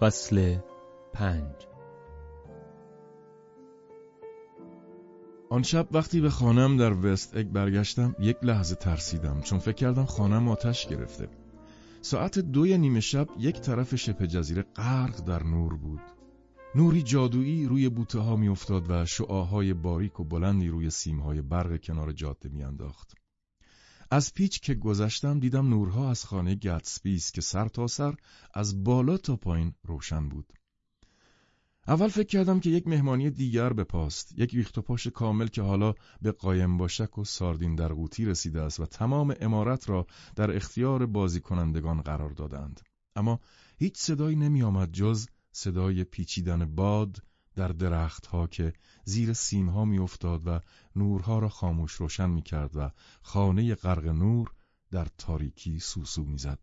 فصل پنج. آن شب وقتی به خانم در وست اگ برگشتم یک لحظه ترسیدم چون فکر کردم خانم آتش گرفته. ساعت دوی نیمه شب یک طرف شبه جزیره غرق در نور بود. نوری جادویی روی بوته ها و شعاهای باریک و بلندی روی سیمهای برق کنار جاده می انداخت. از پیچ که گذشتم دیدم نورها از خانه گتسبی است که سر تا سر از بالا تا پایین روشن بود. اول فکر کردم که یک مهمانی دیگر به پاست، یک ریخت پاش کامل که حالا به قایم باشک و ساردین در قوطی رسیده است و تمام امارت را در اختیار بازی کنندگان قرار دادند. اما هیچ صدایی نمی آمد جز صدای پیچیدن باد در درختها که زیر سیمها میافتاد و نورها را خاموش روشن می‌کرد و خانه غرق نور در تاریکی سوسو می‌زد.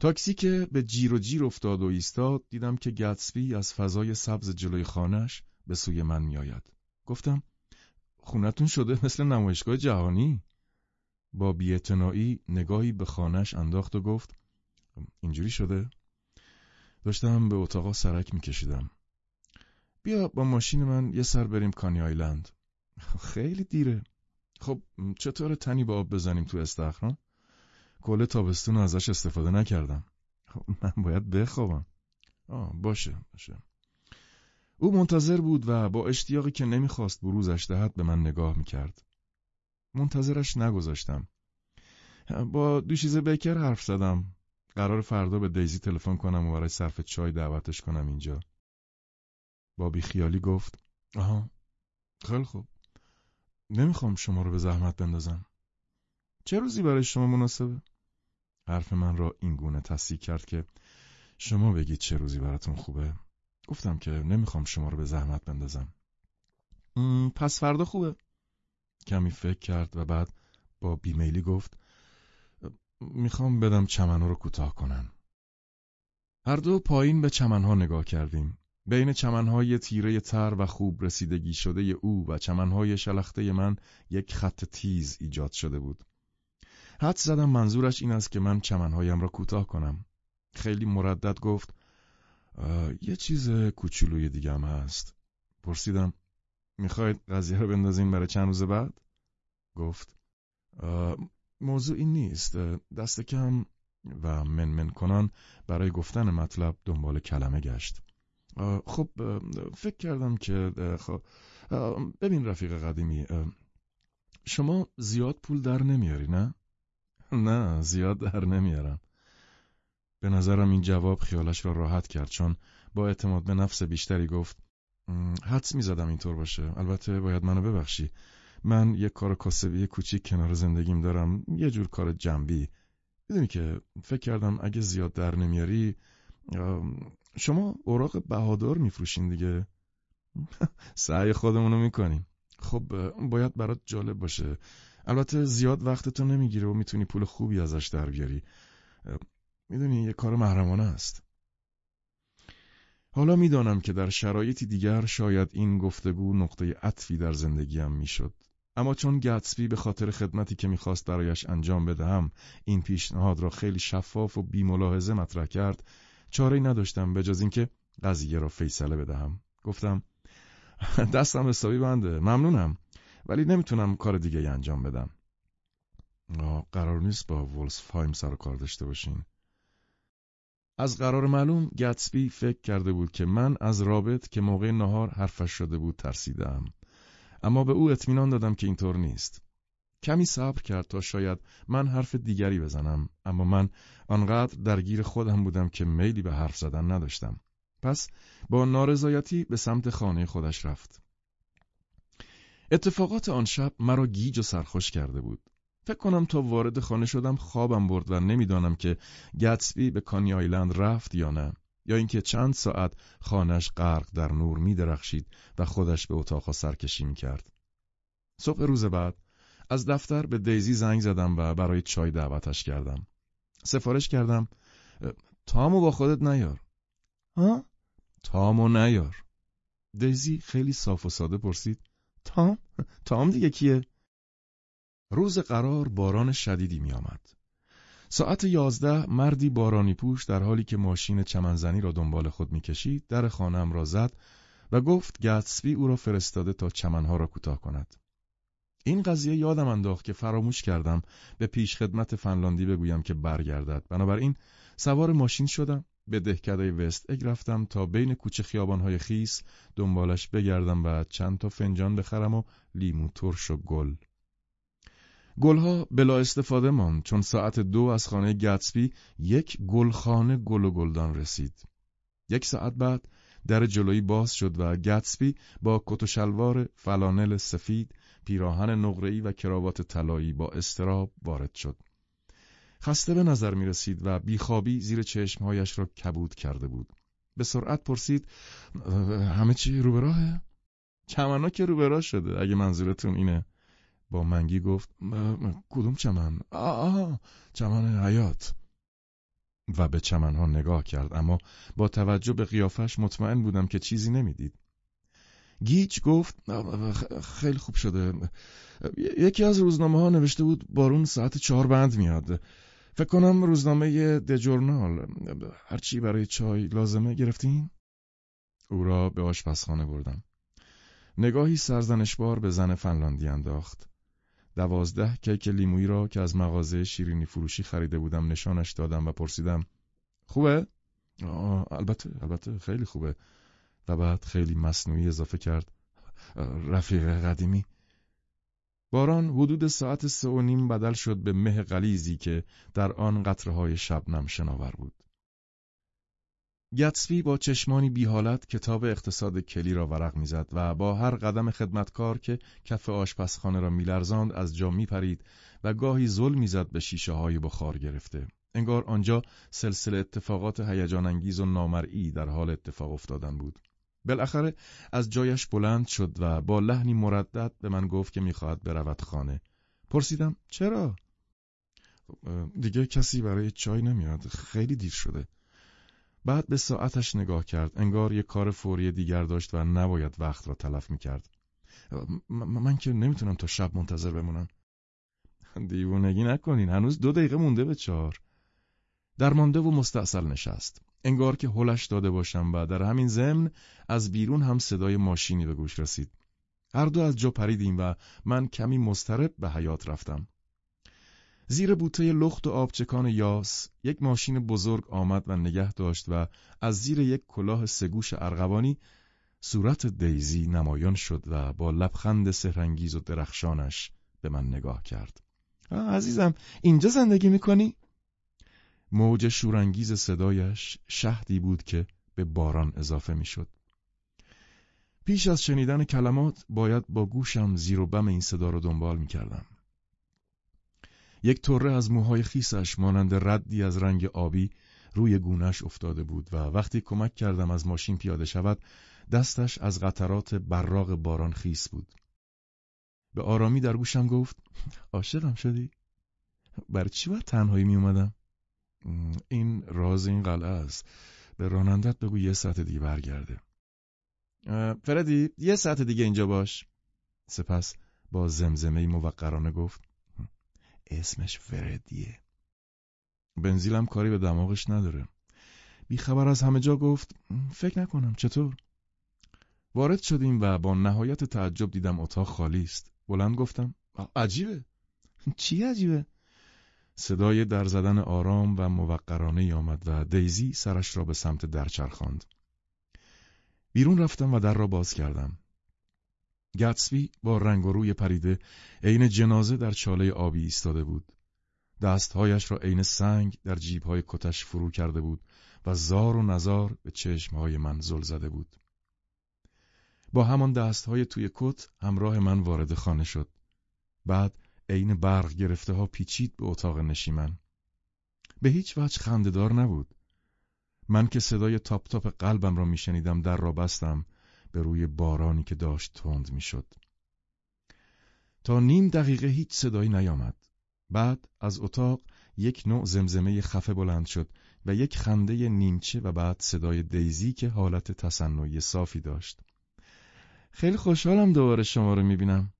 تاکسی که به جیر و جیر افتاد و ایستاد دیدم که گتسبی از فضای سبز جلوی خانش به سوی من میآید. گفتم خونتون شده مثل نمایشگاه جهانی. با بیعتنائی نگاهی به خانش انداخت و گفت اینجوری شده؟ داشتم به اتاقا سرک میکشیدم. بیا با ماشین من یه سر بریم کانی آیلند. خیلی دیره. خب چطور تنی با آب بزنیم تو استخران؟ کل تابستون ازش استفاده نکردم. خب من باید بخوابم. آه باشه باشه. او منتظر بود و با اشتیاقی که نمی‌خواست بروزش دهد به من نگاه می‌کرد. منتظرش نگذاشتم. با دوشیزه بیکر حرف زدم. قرار فردا به دیزی تلفن کنم و برای صرف چای دعوتش کنم اینجا. با بیخیالی گفت آها. خیلی خوب. نمی‌خوام شما رو به زحمت بندازم. چه روزی برای شما مناسبه؟ حرف من را این گونه تصدیق کرد که شما بگید چه روزی براتون خوبه. گفتم که نمی‌خوام شما رو به زحمت بندازم. پس فردا خوبه. کمی فکر کرد و بعد با بیمیلی گفت می‌خوام بدم چمنها رو کوتاه کنن هر دو پایین به چمنها نگاه کردیم. بین چمنهای تیره تر و خوب رسیدگی شده او و چمنهای شلخته من یک خط تیز ایجاد شده بود. حد زدم منظورش این است که من چمنهایم را کوتاه کنم. خیلی مردد گفت یه چیز کوچولوی دیگه هم هست. پرسیدم می‌خواید قضیه رو بندازین برای چند روز بعد؟ گفت موضوع این نیست. دست کم و منمن کنان برای گفتن مطلب دنبال کلمه گشت. خب فکر کردم که خب ببین رفیق قدیمی شما زیاد پول در نمیاری نه؟ نه زیاد در نمیارم. به نظرم این جواب خیالش را راحت کرد چون با اعتماد به نفس بیشتری گفت حدس می‌زدم اینطور باشه. البته باید منو ببخشی. من یک کار کاسبی کوچیک کنار زندگیم دارم یه جور کار جنبی. می‌دونی که فکر کردم اگه زیاد در نمیاری شما اوراق بهادار میفروشین دیگه. سعی خودمونو می‌کنیم. خب باید برات جالب باشه. البته زیاد وقتتو نمی‌گیره و می‌تونی پول خوبی ازش در بیاری می‌دونی یه کار محرمانه است. حالا می‌دانم که در شرایطی دیگر شاید این گفتگو نقطه عطفی در زندگیم می‌شد. اما چون گتسبی به خاطر خدمتی که می‌خواست برایش انجام بدهم این پیشنهاد را خیلی شفاف و بیملاحظه مطرح کرد چاره نداشتم به جز اینکه قضیه را فیصله بدهم. گفتم دستم حسابی بنده ممنونم ولی نمی‌تونم کار دیگه انجام بدم. قرار نیست با فایم سر کار داشته باشین. از قرار معلوم گتسبی فکر کرده بود که من از رابط که موقع نهار حرفش شده بود ترسیدم اما به او اطمینان دادم که اینطور نیست. کمی صبر کرد تا شاید من حرف دیگری بزنم اما من آنقدر درگیر خودم بودم که میلی به حرف زدن نداشتم. پس با نارضایتی به سمت خانه خودش رفت. اتفاقات آن شب مرا گیج و سرخوش کرده بود. فکر کنم تا وارد خانه شدم خوابم برد و نمی‌دانم که گتسبی به کانی آیلند رفت یا نه یا اینکه چند ساعت خانش غرق در نور می درخشید و خودش به اتاقها سرکشی می کرد. صبح روز بعد از دفتر به دیزی زنگ زدم و برای چای دعوتش کردم. سفارش کردم تامو با خودت نیار. ها؟ تامو نیار. دیزی خیلی صاف و ساده پرسید تام؟ تام دیگه کیه؟ روز قرار باران شدیدی می آمد. ساعت یازده مردی بارانی پوش در حالی که ماشین چمنزنی را دنبال خود می‌کشید در خانم را زد و گفت گتسبی او را فرستاده تا چمنها را کوتاه کند. این قضیه یادم انداخت که فراموش کردم به پیش خدمت فنلاندی بگویم که برگردد. بنابراین سوار ماشین شدم به دهکده وست اگ رفتم تا بین کوچه خیابانهای خیس دنبالش بگردم و چند تا فنجان بخرم و لیمو ترش و گل. گلها بلا استفاده ماند چون ساعت دو از خانه گتسبی یک گلخانه گل و گلدان رسید. یک ساعت بعد در جلویی باز شد و گتسبی با کت و شلوار فلانل سفید، پیراهن نقره‌ای و کراوات طلایی با استراب وارد شد. خسته به نظر می رسید و بیخوابی زیر چشمهایش را کبود کرده بود. به سرعت پرسید همه چی رو به راهه؟ چمنا که رو به راه شده اگه منظورتون اینه. با منگی گفت کدوم چمن؟ آه چمن حیات. و به چمنها نگاه کرد اما با توجه به قیافش مطمئن بودم که چیزی نمی‌دید. گیچ گفت خیلی خوب شده. یکی از روزنامه ها نوشته بود بارون ساعت چهار بند میاد. فکر کنم روزنامه دجورنال هرچی برای چای لازمه گرفتین؟ او را به آشپزخانه بردم. نگاهی سرزنشبار به زن فنلاندی انداخت. دوازده کیک لیمویی را که از مغازه شیرینی فروشی خریده بودم نشانش دادم و پرسیدم خوبه؟ آه البته البته خیلی خوبه. و بعد خیلی مصنوعی اضافه کرد رفیق قدیمی باران حدود ساعت سه و نیم بدل شد به مه غلیزی که در آن قطرهای شبنم شناور بود. گتسبی با چشمانی بیحالت کتاب اقتصاد کلی را ورق می‌زد و با هر قدم خدمتکار که کف آشپزخانه را میلرزاند از جا میپرید و گاهی زل می‌زد به شیشه های بخار گرفته. انگار آنجا سلسله اتفاقات هیجان انگیز و نامرئی در حال اتفاق افتادن بود. بالاخره از جایش بلند شد و با لحنی مردد به من گفت که می‌خواهد برود خانه. پرسیدم چرا؟ دیگه کسی برای چای نمیاد. خیلی دیر شده. بعد به ساعتش نگاه کرد. انگار یک کار فوری دیگر داشت و نباید وقت را تلف می‌کرد. من که نمی‌تونم تا شب منتظر بمونم. دیوونگی نکنین. هنوز دو دقیقه مونده به چهار. درمانده و مستاصل نشست. انگار که هلش داده باشم و در همین ضمن از بیرون هم صدای ماشینی به گوش رسید. هر دو از جا پریدیم و من کمی مسترب به حیات رفتم. زیر بوته لخت و آبچکان یاس یک ماشین بزرگ آمد و نگه داشت و از زیر یک کلاه سگوش ارغوانی صورت دیزی نمایان شد و با لبخند سهرنگیز و درخشانش به من نگاه کرد. عزیزم اینجا زندگی می‌کنی؟ موج شورانگیز صدایش شهدی بود که به باران اضافه می‌شد. پیش از شنیدن کلمات باید با گوشم زیر و بم این صدا رو دنبال می کردم. یک طره از موهای خیسش مانند ردی از رنگ آبی روی گونش افتاده بود و وقتی کمک کردم از ماشین پیاده شود دستش از قطرات براغ باران خیس بود. به آرامی در گوشم گفت عاشقم شدی؟ بر چی باید تنهایی می اومدم؟ این راز این قلعه است. به رانندت بگو یه ساعت دیگه برگرده. فردی یه ساعت دیگه اینجا باش. سپس با زمزمه موقرانه گفت اسمش فردیه. بنزیلم کاری به دماغش نداره. بیخبر از همه جا گفت فکر نکنم. چطور؟ وارد شدیم و با نهایت تعجب دیدم اتاق خالی است. بلند گفتم عجیبه. چی عجیبه؟ صدای در زدن آرام و موقرانه آمد و دیزی سرش را به سمت در چرخاند. بیرون رفتم و در را باز کردم. گتسبی با رنگ و روی پریده عین جنازه در چاله آبی ایستاده بود. دستهایش را عین سنگ در جیبهای کتش فرو کرده بود و زار و نزار به چشمهای من زل زده بود. با همان دستهای توی کت همراه من وارد خانه شد. بعد عین برق گرفته ها پیچید به اتاق نشیمن. به هیچ وجه خندهدار نبود. من که صدای تاپ تاپ قلبم را میشنیدم در را بستم به روی بارانی که داشت تند می‌شد. تا نیم دقیقه هیچ صدایی نیامد. بعد از اتاق یک نوع زمزمه خفه بلند شد و یک خنده نیمچه و بعد صدای دیزی که حالت تصنعی صافی داشت. خیلی خوشحالم دوباره شما رو می‌بینم.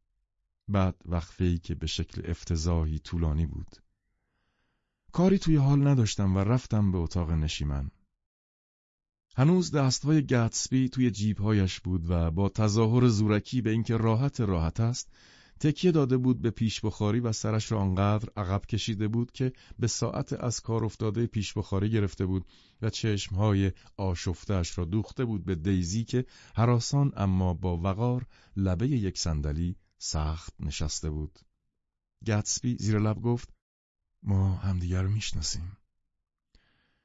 بعد وقفه ای که به شکل افتضاحی طولانی بود. کاری توی حال نداشتم و رفتم به اتاق نشیمن. هنوز دستهای گتسبی توی جیبهایش بود و با تظاهر زورکی به اینکه راحت راحت است تکیه داده بود به پیش بخاری و سرش را آنقدر عقب کشیده بود که به ساعت از کار افتاده پیش بخاری گرفته بود و چشمهای آشفتش را دوخته بود به دیزی که حراسان اما با وقار لبه یک صندلی سخت نشسته بود. گتسبی زیر لب گفت ما همدیگر رو می‌شناسیم.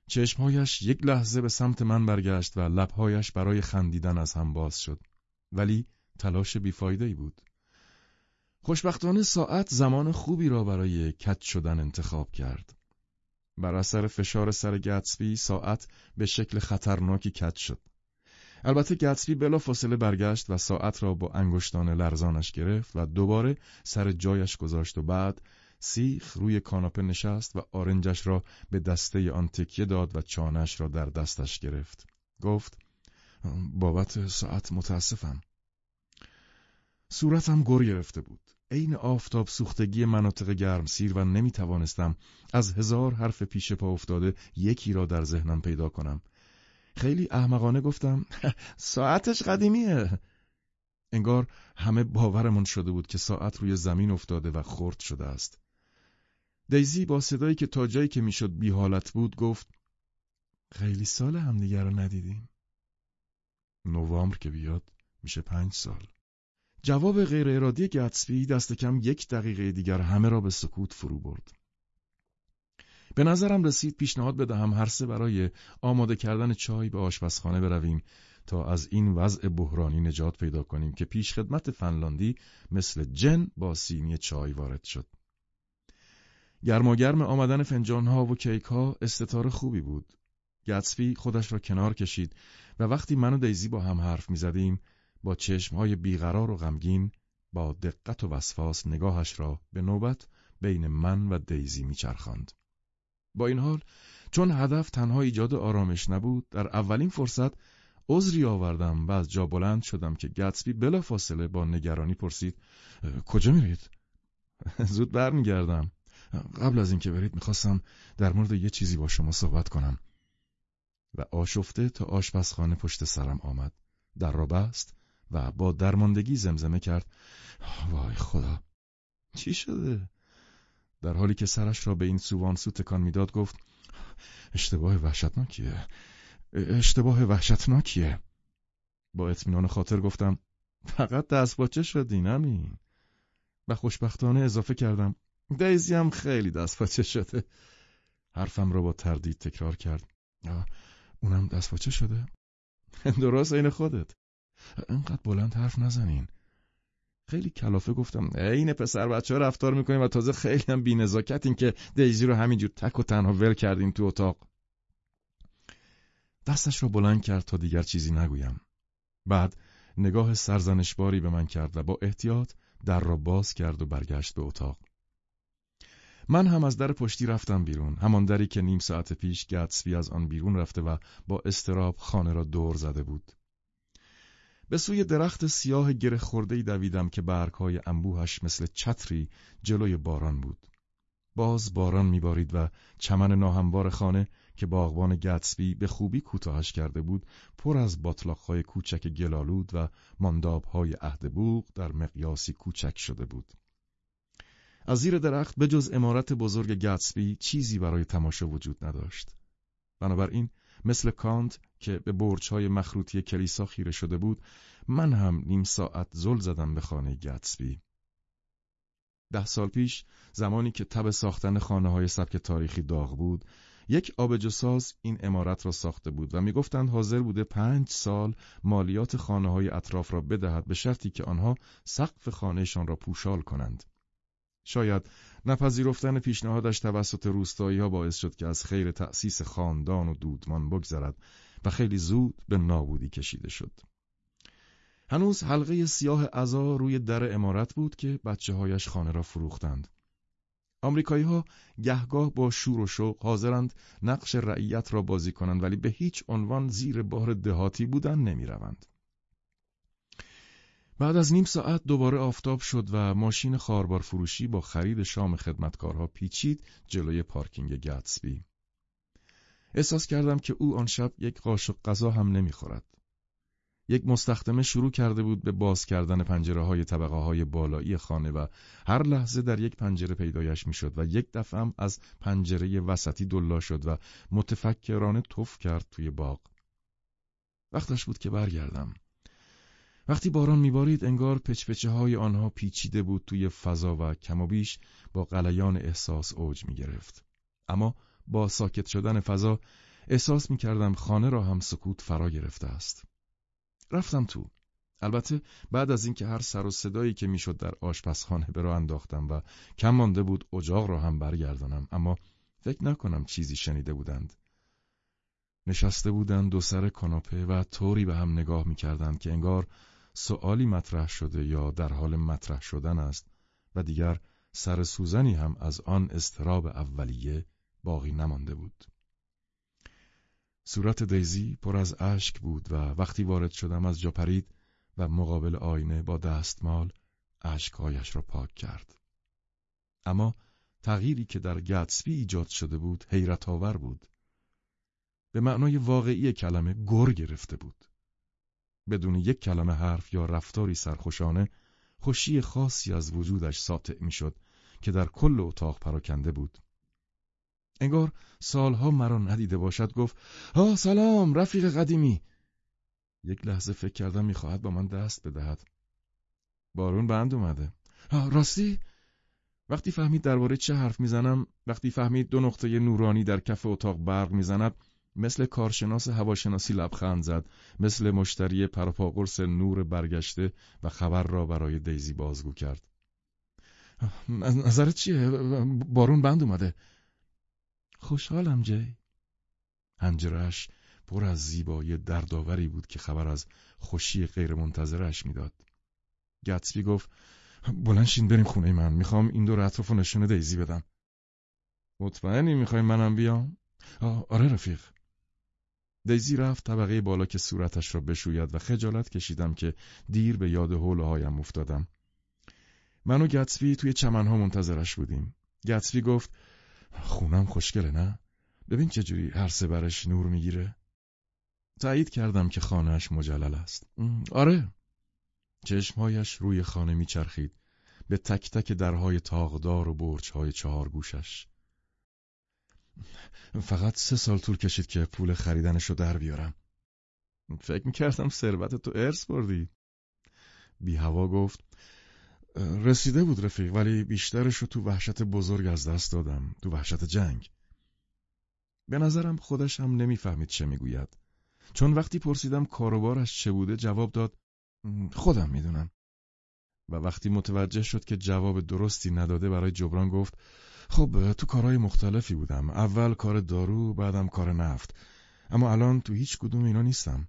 چشمهایش یک لحظه به سمت من برگشت و لبهایش برای خندیدن از هم باز شد. ولی تلاش بیفایده بود. خوشبختانه ساعت زمان خوبی را برای کت شدن انتخاب کرد. بر اثر فشار سر گتسبی ساعت به شکل خطرناکی کت شد. البته گتسبی بلا فاصله برگشت و ساعت را با انگشتان لرزانش گرفت و دوباره سر جایش گذاشت و بعد سیخ روی کاناپه نشست و آرنجش را به دسته آن تکیه داد و چانش را در دستش گرفت. گفت بابت ساعت متاسفم. صورتم گر گرفته بود. عین آفتاب سوختگی مناطق گرم سیر و نمی توانستم از هزار حرف پیش پا افتاده یکی را در ذهنم پیدا کنم. خیلی احمقانه گفتم ساعتش قدیمیه. انگار همه باورمون شده بود که ساعت روی زمین افتاده و خرد شده است. دیزی با صدایی که تا جایی که می‌شد بی حالت بود گفت خیلی سال همدیگر رو ندیدیم. نوامبر که بیاد میشه پنج سال. جواب غیر ارادی گتسبی دست کم یک دقیقه دیگر همه را به سکوت فرو برد. به نظرم رسید پیشنهاد بدهم هر سه برای آماده کردن چای به آشپزخانه برویم تا از این وضع بحرانی نجات پیدا کنیم که پیش خدمت فنلاندی مثل جن با سینی چای وارد شد. گرماگرم آمدن فنجانها و کیک ها استتار خوبی بود. گتسبی خودش را کنار کشید و وقتی من و دیزی با هم حرف می زدیم با چشمهای بیقرار و غمگین با دقت و وسواس نگاهش را به نوبت بین من و دیزی میچرخاند. با این حال چون هدف تنها ایجاد آرامش نبود در اولین فرصت عذری آوردم و از جا بلند شدم که گتسبی بلا فاصله با نگرانی پرسید کجا میرید؟ زود برمیگردم قبل از اینکه برید می‌خواستم در مورد یه چیزی با شما صحبت کنم و آشفته تا آشپزخانه پشت سرم آمد در را بست و با درماندگی زمزمه کرد وای خدا چی شده؟ در حالی که سرش را به این سو تکان می‌داد گفت اشتباه وحشتناکیه. اشتباه وحشتناکیه. با اطمینان خاطر گفتم فقط دستباچه شدی نمی و خوشبختانه اضافه کردم دیزی هم خیلی دستباچه شده. حرفم را با تردید تکرار کرد. اونم دستباچه شده؟ درست این خودت. انقدر بلند حرف نزنین. خیلی کلافه گفتم عین پسر بچه ها رفتار می‌کنیم و تازه خیلی هم بینزاکتین که دیزی رو همینجور تک و تنها ول کردیم تو اتاق. دستش رو بلند کرد تا دیگر چیزی نگویم. بعد نگاه سرزنشباری به من کرد و با احتیاط در را باز کرد و برگشت به اتاق. من هم از در پشتی رفتم بیرون همان دری که نیم ساعت پیش گتسبی از آن بیرون رفته و با استراب خانه را دور زده بود. به سوی درخت سیاه گره خورده دویدم که برگهای انبوهش مثل چتری جلوی باران بود. باز باران میبارید و چمن ناهموار خانه که باغبان گتسبی به خوبی کوتاهش کرده بود پر از باطلاقهای کوچک گلالود و ماندابهای عهد بوغ در مقیاسی کوچک شده بود. از زیر درخت به جز امارت بزرگ گتسبی چیزی برای تماشا وجود نداشت. بنابراین مثل کانت که به برجهای مخروطی کلیسا خیره شده بود من هم نیم ساعت زل زدم به خانه گتسبی ده سال پیش زمانی که تب ساختن خانه های سبک تاریخی داغ بود یک آبجوساز این امارت را ساخته بود و می‌گفتند حاضر بوده پنج سال مالیات خانه های اطراف را بدهد به شرطی که آنها سقف خانهشان را پوشال کنند. شاید نپذیرفتن پیشنهادش توسط روستایی ها باعث شد که از خیر تأسیس خاندان و دودمان بگذرد و خیلی زود به نابودی کشیده شد. هنوز حلقه سیاه ازا روی در امارت بود که بچه هایش خانه را فروختند. آمریکایی ها گهگاه با شور و شوق حاضرند نقش رعیت را بازی کنند ولی به هیچ عنوان زیر بار دهاتی بودن نمی روند. بعد از نیم ساعت دوباره آفتاب شد و ماشین خاربار فروشی با خرید شام خدمتکارها پیچید جلوی پارکینگ گتسبی. احساس کردم که او آن شب یک قاشق غذا هم نمی‌خورد. یک مستخدمه شروع کرده بود به باز کردن پنجره های طبقه های بالایی خانه و هر لحظه در یک پنجره پیدایش می‌شد و یک دفعه هم از پنجره وسطی دلا شد و متفکرانه توف کرد توی باغ. وقتش بود که برگردم. وقتی باران میبارید انگار پچپچه های آنها پیچیده بود توی فضا و کم و بیش با قلیان احساس اوج می‌گرفت. اما با ساکت شدن فضا احساس می‌کردم خانه را هم سکوت فرا گرفته است. رفتم تو. البته بعد از اینکه هر سر و صدایی که می‌شد در آشپزخانه به انداختم و کم مانده بود اجاق را هم برگردانم اما فکر نکنم چیزی شنیده بودند. نشسته بودند دو سر کاناپه و طوری به هم نگاه می‌کردند که انگار سوالی مطرح شده یا در حال مطرح شدن است و دیگر سر سوزنی هم از آن استراب اولیه باقی نمانده بود. صورت دیزی پر از اشک بود و وقتی وارد شدم از جا پرید و مقابل آینه با دستمال اشکهایش را پاک کرد. اما تغییری که در گتسبی ایجاد شده بود حیرت آور بود. به معنای واقعی کلمه گر گرفته بود. بدون یک کلمه حرف یا رفتاری سرخوشانه خوشی خاصی از وجودش ساطع می‌شد که در کل اتاق پراکنده بود. انگار سالها مرا ندیده باشد گفت ها سلام رفیق قدیمی. یک لحظه فکر کردم می‌خواهد با من دست بدهد. بارون بند اومده. راستی؟ وقتی فهمید درباره چه حرف می‌زنم وقتی فهمید دو نقطه نورانی در کف اتاق برق می‌زند مثل کارشناس هواشناسی لبخند زد مثل مشتری پرپاقرس نور برگشته و خبر را برای دیزی بازگو کرد نظرت چیه؟ بارون بند اومده خوشحالم جی هنجرش پر از زیبایی دردآوری بود که خبر از خوشی غیرمنتظرش می‌داد. گتسبی گفت بلند بریم خونه من می‌خوام این دور اطراف نشون دیزی بدم مطمئنی می‌خوای منم بیام؟ آره رفیق دیزی رفت طبقه بالا که صورتش را بشوید و خجالت کشیدم که دیر به یاد حول هایم افتادم. من و گتسبی توی چمنها منتظرش بودیم. گتسبی گفت خونم خوشگله نه؟ ببین چجوری هر سه برش نور می‌گیره؟ تایید کردم که خانهش مجلل است. آره. چشمهایش روی خانه میچرخید به تک تک درهای تاغدار و برچهای چهار گوشش. فقط سه سال طول کشید که پول خریدنش رو در بیارم. فکر می‌کردم ثروت تو ارث بردی. بی هوا گفت رسیده بود رفیق ولی بیشترش رو تو وحشت بزرگ از دست دادم تو وحشت جنگ به نظرم خودش هم نمی‌فهمید چه می‌گوید چون وقتی پرسیدم کاروبارش چه بوده جواب داد خودم می‌دونم و وقتی متوجه شد که جواب درستی نداده برای جبران گفت خب تو کارهای مختلفی بودم اول کار دارو بعدم کار نفت اما الان تو هیچ کدوم اینا نیستم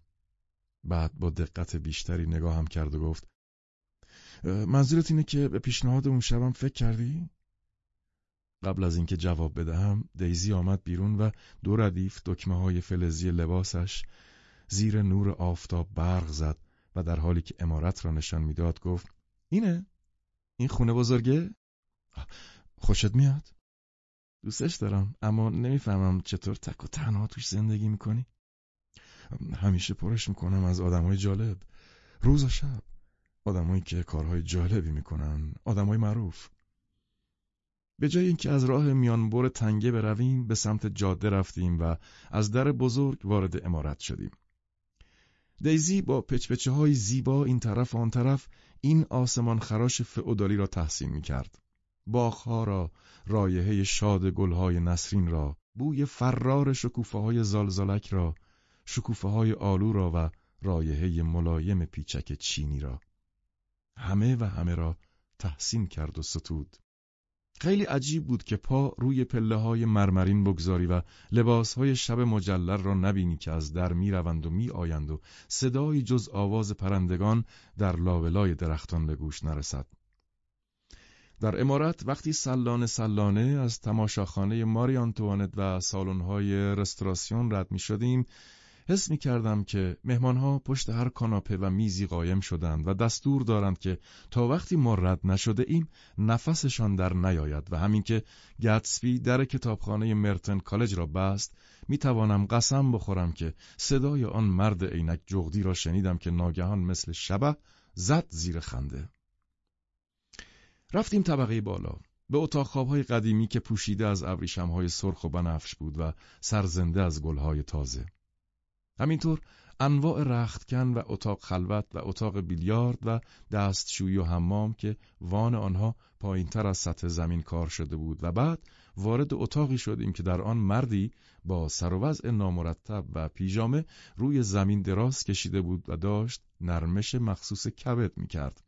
بعد با دقت بیشتری نگاهم کرد و گفت منظورت اینه که به پیشنهاد اون شبم فکر کردی؟ قبل از اینکه جواب بدهم دیزی آمد بیرون و دو ردیف دکمه های فلزی لباسش زیر نور آفتاب برق زد و در حالی که امارت را نشان می‌داد گفت اینه؟ این خونه بزرگه؟ خوشت میاد؟ دوستش دارم اما نمی‌فهمم چطور تک و تنها توش زندگی می‌کنی؟ همیشه پرش می‌کنم از آدم های جالب روز و شب آدمایی که کارهای جالبی می‌کنن آدمای معروف به جای اینکه از راه میانبر تنگه برویم به سمت جاده رفتیم و از در بزرگ وارد امارت شدیم دیزی با پچپچه های زیبا این طرف و آن طرف این آسمان خراش فعودالی را تحسین می کرد. باغها را، رایحه شاد گلهای نسرین را، بوی فرار شکوفه های زالزالک را، شکوفه های آلو را و رایحه ملایم پیچک چینی را. همه و همه را تحسین کرد و ستود. خیلی عجیب بود که پا روی پله های مرمرین بگذاری و لباس های شب مجلل را نبینی که از در می روند و می آیند و صدایی جز آواز پرندگان در لاولای درختان به گوش نرسد. در امارت وقتی سلانه سلانه از تماشاخانه ماری آنتوانت و سالن‌های رستوراسیون رد می شدیم حس می کردم که مهمانها پشت هر کاناپه و میزی قایم شدند و دستور دارند که تا وقتی ما رد نشده ایم نفسشان در نیاید و همین که گتسبی در کتابخانه مرتن کالج را بست می توانم قسم بخورم که صدای آن مرد عینک جغدی را شنیدم که ناگهان مثل شبه زد زیر خنده. رفتیم طبقه بالا به اتاق خوابهای قدیمی که پوشیده از ابریشمهای سرخ و بنفش بود و سرزنده از گلهای تازه. همینطور انواع رختکن و اتاق خلوت و اتاق بیلیارد و دستشویی و حمام که وان آنها پایینتر از سطح زمین کار شده بود و بعد وارد اتاقی شدیم که در آن مردی با سر و وضع نامرتب و پیژامه روی زمین دراز کشیده بود و داشت نرمش مخصوص کبد می کرد.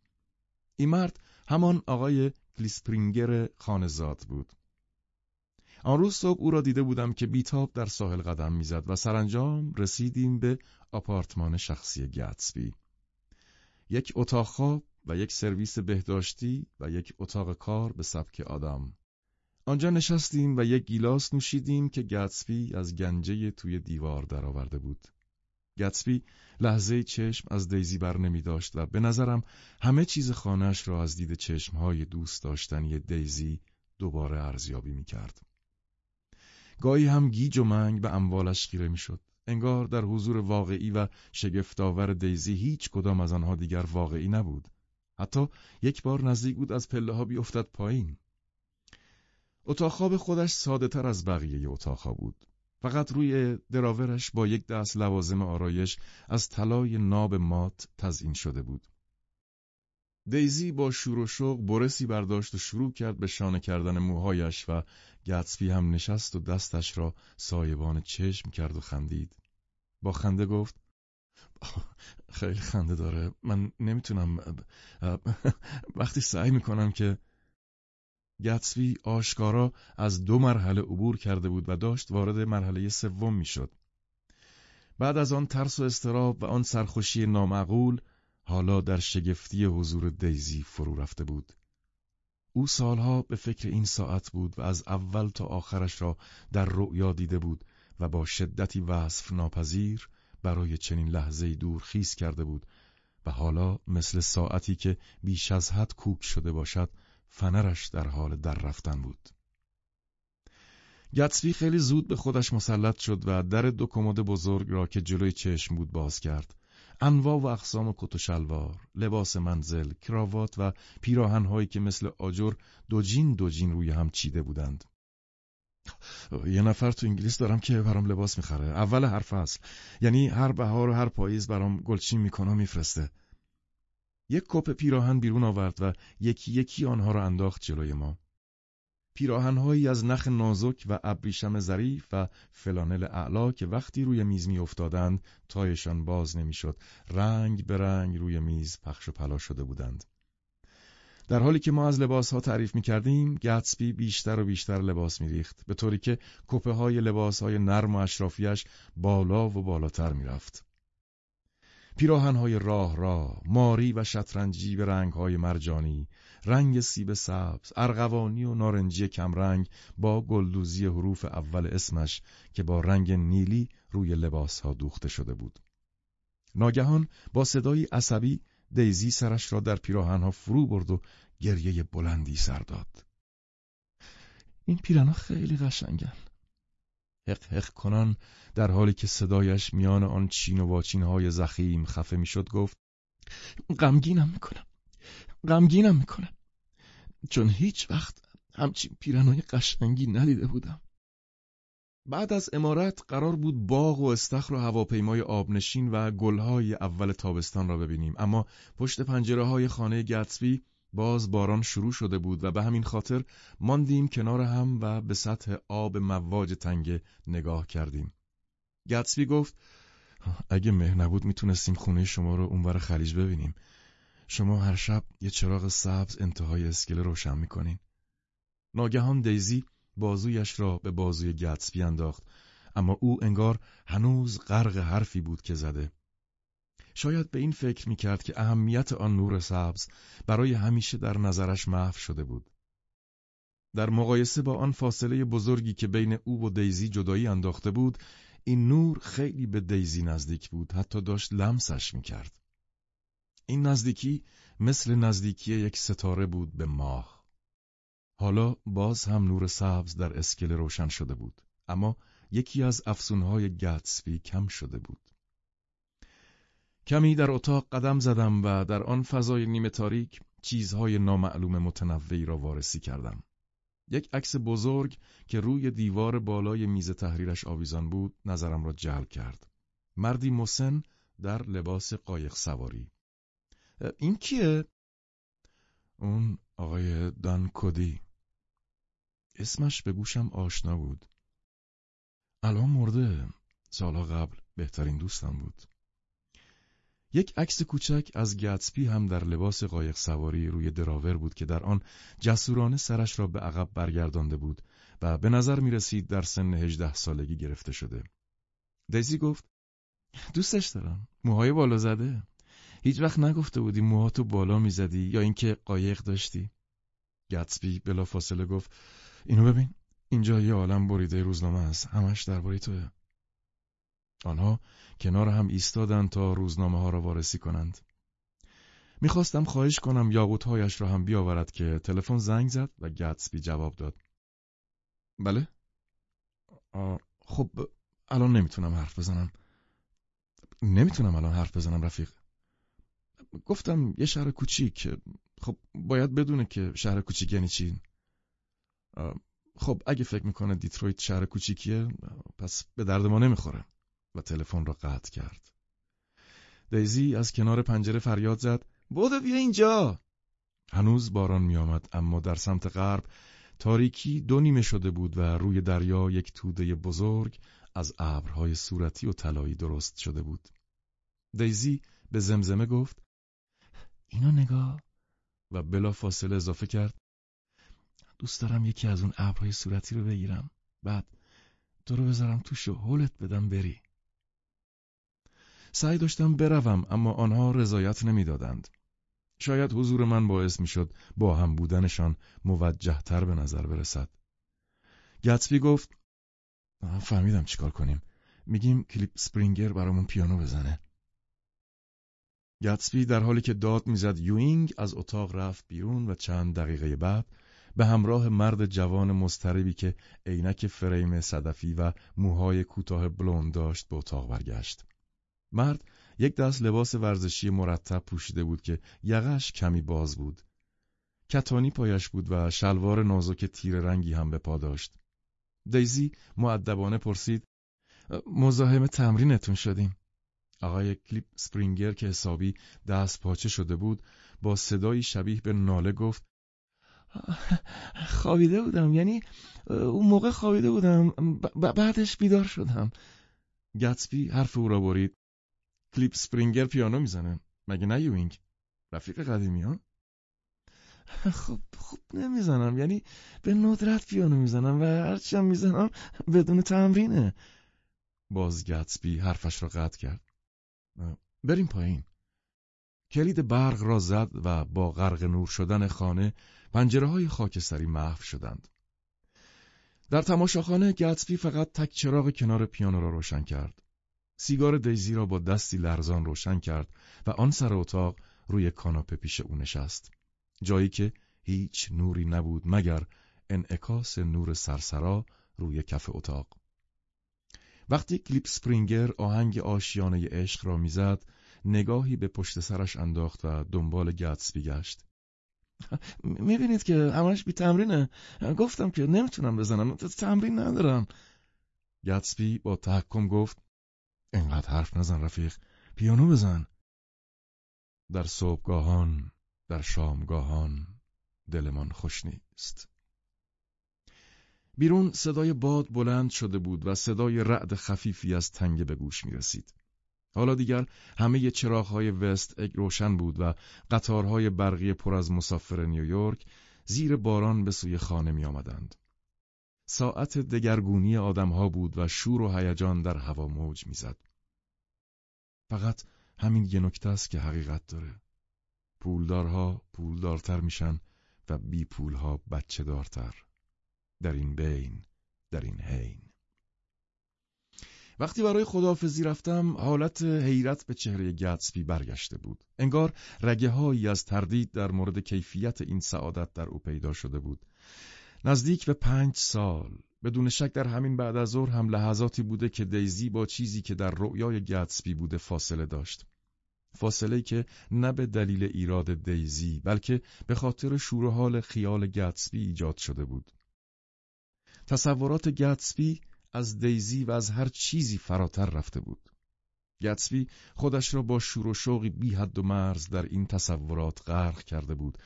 این مرد همان آقای کلیسپرینگر خانزاد بود. آن روز صبح او را دیده بودم که بیتاب در ساحل قدم می‌زد و سرانجام رسیدیم به آپارتمان شخصی گتسبی. یک اتاق خواب و یک سرویس بهداشتی و یک اتاق کار به سبک آدم. آنجا نشستیم و یک گیلاس نوشیدیم که گتسبی از گنجه توی دیوار درآورده بود. گتسبی لحظه چشم از دیزی بر نمی داشت و به نظرم همه چیز خانهش را از دید چشمهای دوست داشتنی دیزی دوباره ارزیابی می کرد. گاهی هم گیج و منگ به اموالش خیره می شد. انگار در حضور واقعی و شگفتآور دیزی هیچ کدام از آنها دیگر واقعی نبود. حتی یک بار نزدیک بود از پله ها بیفتد پایین. اتاق خواب خودش ساده تر از بقیه اتاق بود. فقط روی دراورش با یک دست لوازم آرایش از طلای ناب مات تزئین شده بود. دیزی با شور و شوق برسی برداشت و شروع کرد به شانه کردن موهایش و گتسبی هم نشست و دستش را سایبان چشم کرد و خندید. با خنده گفت خیلی خنده داره من نمی‌تونم وقتی سعی می‌کنم که گتسبی آشکارا از دو مرحله عبور کرده بود و داشت وارد مرحله سوم می‌شد. بعد از آن ترس و استراب و آن سرخوشی نامعقول حالا در شگفتی حضور دیزی فرو رفته بود. او سالها به فکر این ساعت بود و از اول تا آخرش را در رؤیا دیده بود و با شدتی وصف ناپذیر برای چنین لحظه دور خیز کرده بود و حالا مثل ساعتی که بیش از حد کوک شده باشد فنرش در حال در رفتن بود. گتسبی خیلی زود به خودش مسلط شد و در دو کمد بزرگ را که جلوی چشم بود باز کرد. انواع و اقسام کت و شلوار، لباس منزل، کراوات و پیراهنهایی که مثل آجر دوجین دوجین روی هم چیده بودند. یه نفر تو انگلیس دارم که برام لباس می‌خره. اول هر فصل. یعنی هر بهار و هر پاییز برام گلچین می‌کنه و میفرسته. یک کپ پیراهن بیرون آورد و یکی یکی آنها را انداخت جلوی ما. پیراهنهایی از نخ نازک و ابریشم ظریف و فلانل اعلا که وقتی روی میز می افتادند تایشان باز نمی‌شد رنگ به رنگ روی میز پخش و پلا شده بودند. در حالی که ما از لباس ها تعریف می کردیم، گتسبی بیشتر و بیشتر لباس می ریخت، به طوری که کپه های لباس های نرم و اشرافیش بالا و بالاتر می رفت. پیراهنهای راه راه، ماری و شطرنجی به رنگهای مرجانی، رنگ سیب سبز، ارغوانی و نارنجی کمرنگ با گلدوزی حروف اول اسمش که با رنگ نیلی روی لباسها دوخته شده بود. ناگهان با صدایی عصبی دیزی سرش را در پیراهنها فرو برد و گریه بلندی سر داد. این پیرنا خیلی قشنگن. حق حق کنان در حالی که صدایش میان آن چین و واچین های زخیم خفه می‌شد گفت غمگینم می‌کنم غمگینم می‌کنم. چون هیچ وقت همچین پیرنای قشنگی ندیده بودم. بعد از امارت قرار بود باغ و استخر و هواپیمای آبنشین و گلهای اول تابستان را ببینیم. اما پشت پنجره های خانه گتسبی باز باران شروع شده بود و به همین خاطر ماندیم کنار هم و به سطح آب مواج تنگ نگاه کردیم. گتسبی گفت اگه مه نبود می‌تونستیم خونه شما رو اونور خلیج ببینیم. شما هر شب یه چراغ سبز انتهای اسکله روشن می‌کنین. ناگهان دیزی بازویش را به بازوی گتسبی انداخت اما او انگار هنوز غرق حرفی بود که زده. شاید به این فکر می کرد که اهمیت آن نور سبز برای همیشه در نظرش محو شده بود. در مقایسه با آن فاصله بزرگی که بین او و دیزی جدایی انداخته بود، این نور خیلی به دیزی نزدیک بود حتی داشت لمسش می‌کرد. این نزدیکی مثل نزدیکی یک ستاره بود به ماه. حالا باز هم نور سبز در اسکله روشن شده بود اما یکی از افسونهای گتسبی کم شده بود. کمی در اتاق قدم زدم و در آن فضای نیمه تاریک چیزهای نامعلوم متنوعی را وارسی کردم. یک عکس بزرگ که روی دیوار بالای میز تحریرش آویزان بود نظرم را جلب کرد. مردی مسن در لباس قایق سواری. این کیه؟ اون آقای دان کودی. اسمش به گوشم آشنا بود. الان مرده. سالها قبل بهترین دوستم بود. یک عکس کوچک از گتسپی هم در لباس قایق سواری روی دراور بود که در آن جسورانه سرش را به عقب برگردانده بود و به نظر می رسید در سن هجده سالگی گرفته شده. دیزی گفت دوستش دارم. موهای بالا زده. هیچ وقت نگفته بودی موهاتو بالا می‌زدی یا اینکه قایق داشتی؟ گتسبی بلا فاصله گفت اینو ببین اینجا یه عالم بریده روزنامه است همش درباره توه. آنها کنار هم ایستادند تا روزنامه ها را وارسی کنند. می‌خواستم خواهش کنم یاقوتهایش را هم بیاورد که تلفن زنگ زد و گتسبی جواب داد. بله؟ خب الان نمی‌تونم حرف بزنم. نمی‌تونم الان حرف بزنم رفیق. گفتم یه شهر کوچیک خب باید بدونه که شهر کوچیک یعنی چی خب اگه فکر می‌کنه دیترویت شهر کوچیکیه پس به درد ما نمی‌خوره و تلفن را قطع کرد. دیزی از کنار پنجره فریاد زد. بودو بیا اینجا. هنوز باران میآمد اما در سمت غرب تاریکی دو نیمه شده بود و روی دریا یک توده بزرگ از ابرهای صورتی و طلایی درست شده بود. دیزی به زمزمه گفت اینو نگاه. و بلا فاصله اضافه کرد دوست دارم یکی از اون ابرهای صورتی رو بگیرم. بعد تو رو بذارم توش و حولت بدم بری. سعی داشتم بروم اما آنها رضایت نمی‌دادند. شاید حضور من باعث می‌شد با هم بودنشان موجه تر به نظر برسد. گتسبی گفت فهمیدم چیکار کنیم. میگیم کلیپ سپرینگر برامون پیانو بزنه. گتسبی در حالی که داد می‌زد یوینگ از اتاق رفت بیرون و چند دقیقه بعد به همراه مرد جوان مضطربی که عینک فریم صدفی و موهای کوتاه بلوند داشت به اتاق برگشت. مرد یک دست لباس ورزشی مرتب پوشیده بود که یقش کمی باز بود. کتانی پایش بود و شلوار نازک تیر رنگی هم به پا داشت. دیزی معدبانه پرسید مزاحم تمرینتون شدیم. آقای کلیپ سپرینگر که حسابی دست پاچه شده بود با صدایی شبیه به ناله گفت خوابیده بودم یعنی اون موقع خوابیده بودم بعدش بیدار شدم گتسبی حرف او را برید کلیپ سپرینگر پیانو می‌زنه. مگه نه یوینگ؟ رفیق قدیمی ها؟ خب خوب نمی‌زنم. یعنی به ندرت پیانو می‌زنم و هرچی هم می‌زنم بدون تمرینه. باز گتسبی حرفش را قطع کرد. بریم پایین. کلید برق را زد و با غرق نور شدن خانه پنجره های خاکستری محو شدند. در تماشاخانه گتسبی فقط تک چراغ کنار پیانو را روشن کرد. سیگار دیزی را با دستی لرزان روشن کرد و آن سر اتاق روی کاناپه پیش او نشست. جایی که هیچ نوری نبود مگر انعکاس نور سرسرا روی کف اتاق. وقتی کلیپ سپرینگر آهنگ آشیانه عشق را می‌زد، نگاهی به پشت سرش انداخت و دنبال گتس گشت. می‌بینید که همش بی تمرینه. گفتم که نمی‌تونم بزنم. تمرین ندارم. گتسبی با تحکم گفت اینقدر حرف نزن رفیق پیانو بزن در صبحگاهان در شامگاهان دلمان خوش نیست بیرون صدای باد بلند شده بود و صدای رعد خفیفی از تنگه به گوش می رسید. حالا دیگر همه چراغهای وست اگ روشن بود و قطارهای برقی پر از مسافر نیویورک زیر باران به سوی خانه می آمدند. ساعت دگرگونی آدمها بود و شور و هیجان در هوا موج می‌زد. فقط همین یه نکته است که حقیقت داره. پولدارها پولدارتر میشن و بی پولها بچه دارتر. در این بین، در این حین. وقتی برای خداحافظی رفتم حالت حیرت به چهره گتسبی برگشته بود. انگار رگه هایی از تردید در مورد کیفیت این سعادت در او پیدا شده بود. نزدیک به پنج سال بدون شک در همین بعد از ظهر هم لحظاتی بوده که دیزی با چیزی که در رؤیای گتسبی بوده فاصله داشت. فاصله که نه به دلیل ایراد دیزی بلکه به خاطر شور حال خیال گتسبی ایجاد شده بود. تصورات گتسبی از دیزی و از هر چیزی فراتر رفته بود. گتسبی خودش را با شور و شوقی بی حد و مرز در این تصورات غرق کرده بود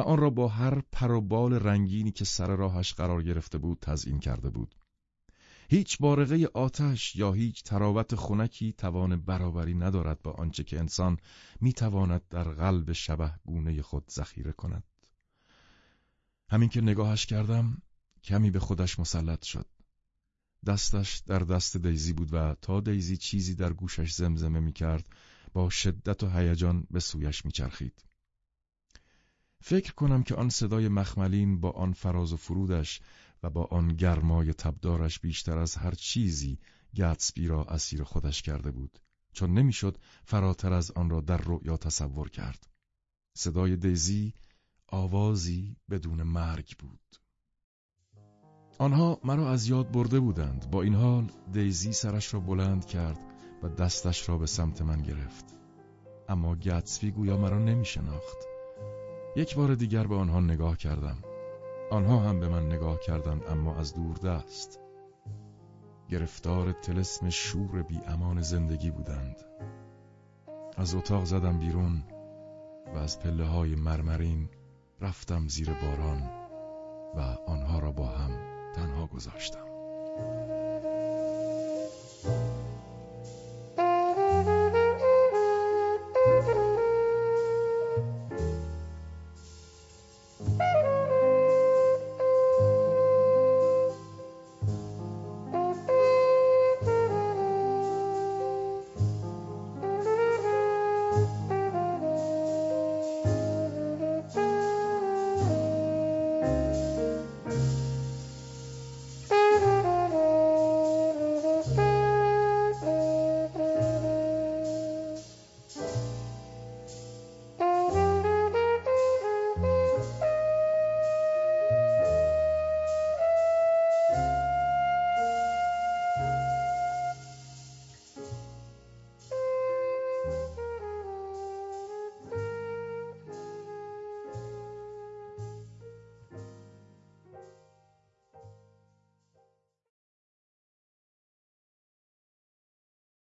و آن را با هر پر و بال رنگینی که سر راهش قرار گرفته بود تزیین کرده بود. هیچ بارقه آتش یا هیچ تراوت خونکی توان برابری ندارد با آنچه که انسان می‌تواند در قلب شبه گونه خود ذخیره کند. همین که نگاهش کردم کمی به خودش مسلط شد. دستش در دست دیزی بود و تا دیزی چیزی در گوشش زمزمه می کرد با شدت و هیجان به سویش می چرخید. فکر کنم که آن صدای مخملین با آن فراز و فرودش و با آن گرمای تبدارش بیشتر از هر چیزی گتسبی را اسیر خودش کرده بود چون نمی‌شد فراتر از آن را در رؤیا تصور کرد. صدای دیزی آوازی بدون مرگ بود. آنها مرا از یاد برده بودند با این حال دیزی سرش را بلند کرد و دستش را به سمت من گرفت اما گتسبی گویا مرا نمی شناخت یک بار دیگر به آنها نگاه کردم. آنها هم به من نگاه کردند اما از دور دست. گرفتار تلسم شور بی امان زندگی بودند. از اتاق زدم بیرون و از پله های مرمرین رفتم زیر باران و آنها را با هم تنها گذاشتم.